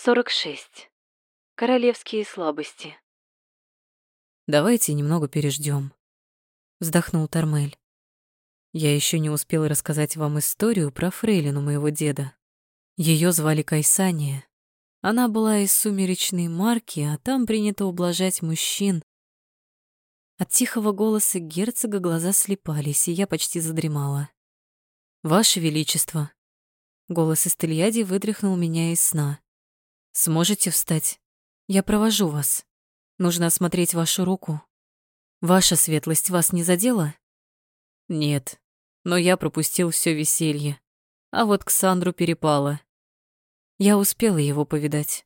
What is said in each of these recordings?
46. Королевские слабости. Давайте немного переждем. Вздохнул Тормель. Я еще не успел рассказать вам историю про фрейлину моего деда. Ее звали Кайсания. Она была из сумеречной марки, а там принято ублажать мужчин. От тихого голоса герцога глаза слепались, и я почти задремала. «Ваше Величество!» Голос Истельяди вытряхнул меня из сна. «Сможете встать? Я провожу вас. Нужно осмотреть вашу руку. Ваша светлость вас не задела?» «Нет, но я пропустил все веселье. А вот к Сандру перепало. Я успела его повидать.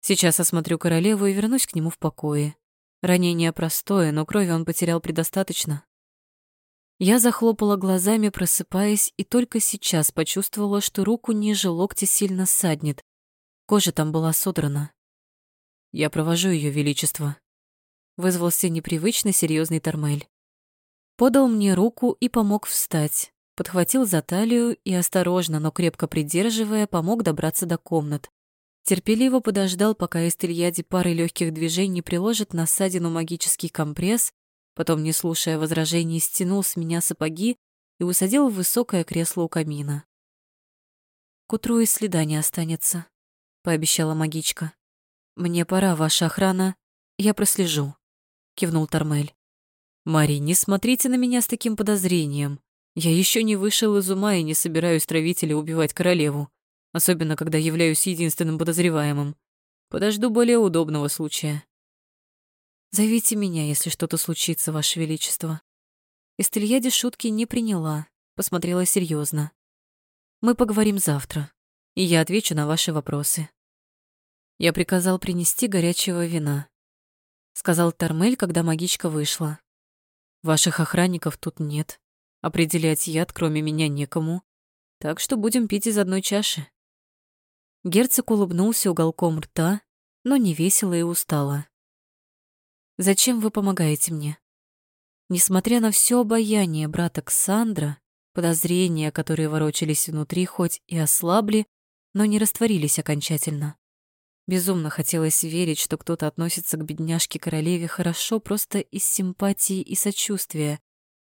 Сейчас осмотрю королеву и вернусь к нему в покое. Ранение простое, но крови он потерял предостаточно. Я захлопала глазами, просыпаясь, и только сейчас почувствовала, что руку ниже локтя сильно саднет. Кожа там была содрана. Я провожу ее величество. Вызвался непривычно серьезный Тормель. Подал мне руку и помог встать. Подхватил за талию и, осторожно, но крепко придерживая, помог добраться до комнат. Терпеливо подождал, пока Эстельяди парой легких движений приложит на ссадину магический компресс, Потом, не слушая возражений, стянул с меня сапоги и усадил в высокое кресло у камина. «К утру и следа не останется», — пообещала магичка. «Мне пора, ваша охрана. Я прослежу», — кивнул Тормель. «Мари, не смотрите на меня с таким подозрением. Я еще не вышел из ума и не собираюсь травить или убивать королеву, особенно когда являюсь единственным подозреваемым. Подожду более удобного случая». Зовите меня, если что-то случится, Ваше Величество. Эстельяди шутки не приняла, посмотрела серьезно. Мы поговорим завтра, и я отвечу на ваши вопросы. Я приказал принести горячего вина. Сказал Тормель, когда магичка вышла. Ваших охранников тут нет. Определять яд, кроме меня, некому. Так что будем пить из одной чаши. Герцог улыбнулся уголком рта, но не весело и устало. Зачем вы помогаете мне? Несмотря на все обаяние брата Ксандра, подозрения, которые ворочались внутри, хоть и ослабли, но не растворились окончательно. Безумно хотелось верить, что кто-то относится к бедняжке-королеве хорошо просто из симпатии и сочувствия,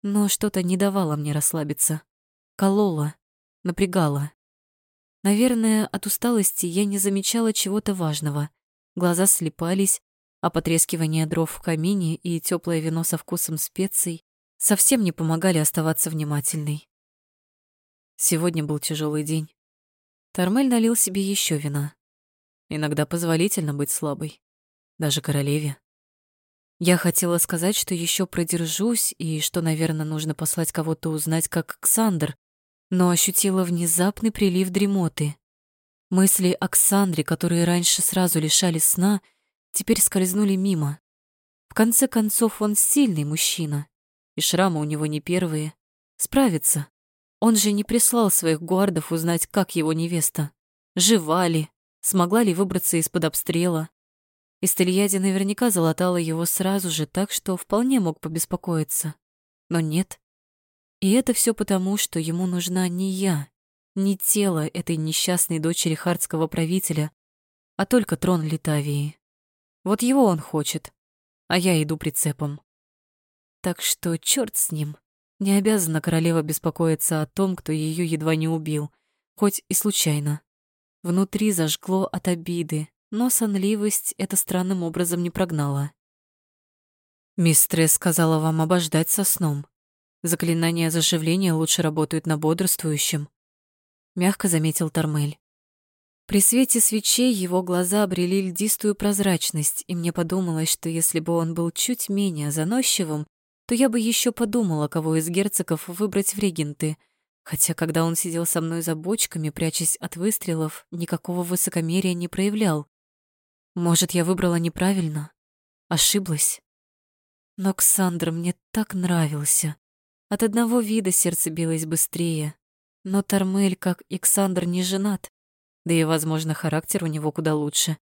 но что-то не давало мне расслабиться. Кололо, напрягало. Наверное, от усталости я не замечала чего-то важного. Глаза слепались, а потрескивание дров в камине и теплое вино со вкусом специй совсем не помогали оставаться внимательной. Сегодня был тяжелый день. Тормель налил себе еще вина. Иногда позволительно быть слабой, даже королеве. Я хотела сказать, что еще продержусь и что, наверное, нужно послать кого-то узнать, как Ксандр, но ощутила внезапный прилив дремоты. Мысли о Ксандре, которые раньше сразу лишали сна, теперь скользнули мимо. В конце концов, он сильный мужчина, и шрамы у него не первые. Справится. Он же не прислал своих гуардов узнать, как его невеста. Жива ли, смогла ли выбраться из-под обстрела. Истельяди наверняка залатала его сразу же, так что вполне мог побеспокоиться. Но нет. И это все потому, что ему нужна не я, не тело этой несчастной дочери хардского правителя, а только трон Литавии. Вот его он хочет, а я иду прицепом. Так что черт с ним. Не обязана королева беспокоиться о том, кто ее едва не убил, хоть и случайно. Внутри зажгло от обиды, но сонливость это странным образом не прогнала. Мистресс сказала вам обождать со сном. Заклинания заживления лучше работают на бодрствующем. Мягко заметил Тормель. При свете свечей его глаза обрели льдистую прозрачность, и мне подумалось, что если бы он был чуть менее заносчивым, то я бы еще подумала, кого из герцогов выбрать в регенты. Хотя, когда он сидел со мной за бочками, прячась от выстрелов, никакого высокомерия не проявлял. Может, я выбрала неправильно? Ошиблась? Но Ксандр мне так нравился. От одного вида сердце билось быстрее. Но Тормель, как и Ксандр, не женат да и, возможно, характер у него куда лучше.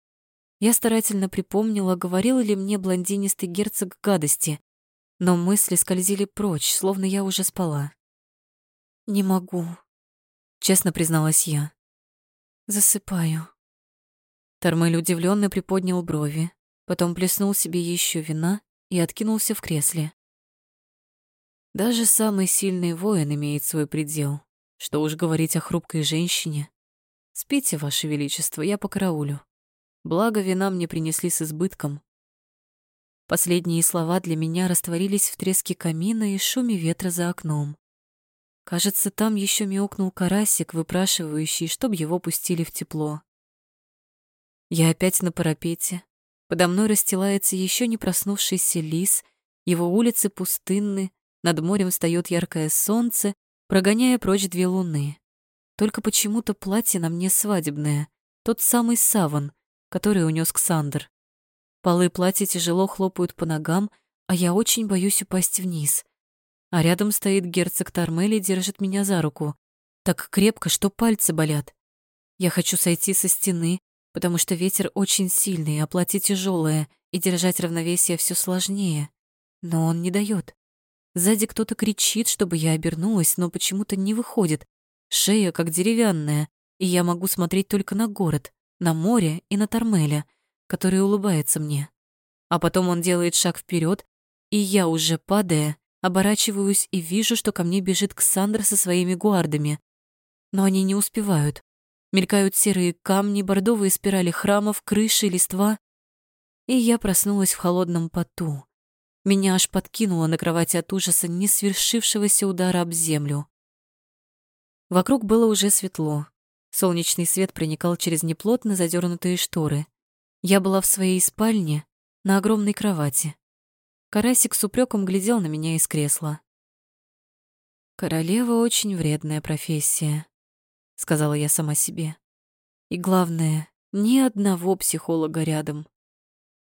Я старательно припомнила, говорил ли мне блондинистый герцог гадости, но мысли скользили прочь, словно я уже спала. «Не могу», — честно призналась я. «Засыпаю». Тормель удивленно приподнял брови, потом плеснул себе еще вина и откинулся в кресле. Даже самый сильный воин имеет свой предел. Что уж говорить о хрупкой женщине. Спите, Ваше Величество, я по караулю. Благо, вина мне принесли с избытком. Последние слова для меня растворились в треске камина и шуме ветра за окном. Кажется, там еще мяукнул карасик, выпрашивающий, чтоб его пустили в тепло. Я опять на парапете. Подо мной расстилается еще не проснувшийся лис, его улицы пустынны, над морем встает яркое солнце, прогоняя прочь две луны. Только почему-то платье на мне свадебное, тот самый саван, который унес Ксандр. Полы платья тяжело хлопают по ногам, а я очень боюсь упасть вниз. А рядом стоит герцог Тормель и держит меня за руку. Так крепко, что пальцы болят. Я хочу сойти со стены, потому что ветер очень сильный, а платье тяжелое, и держать равновесие все сложнее. Но он не дает. Сзади кто-то кричит, чтобы я обернулась, но почему-то не выходит. Шея как деревянная, и я могу смотреть только на город, на море и на Тормеля, который улыбается мне. А потом он делает шаг вперед, и я, уже падая, оборачиваюсь и вижу, что ко мне бежит Ксандра со своими гуардами. Но они не успевают. Мелькают серые камни, бордовые спирали храмов, крыши, листва. И я проснулась в холодном поту. Меня аж подкинуло на кровати от ужаса несвершившегося удара об землю. Вокруг было уже светло. Солнечный свет проникал через неплотно задернутые шторы. Я была в своей спальне на огромной кровати. Карасик с упреком глядел на меня из кресла. «Королева очень вредная профессия», — сказала я сама себе. «И главное, ни одного психолога рядом.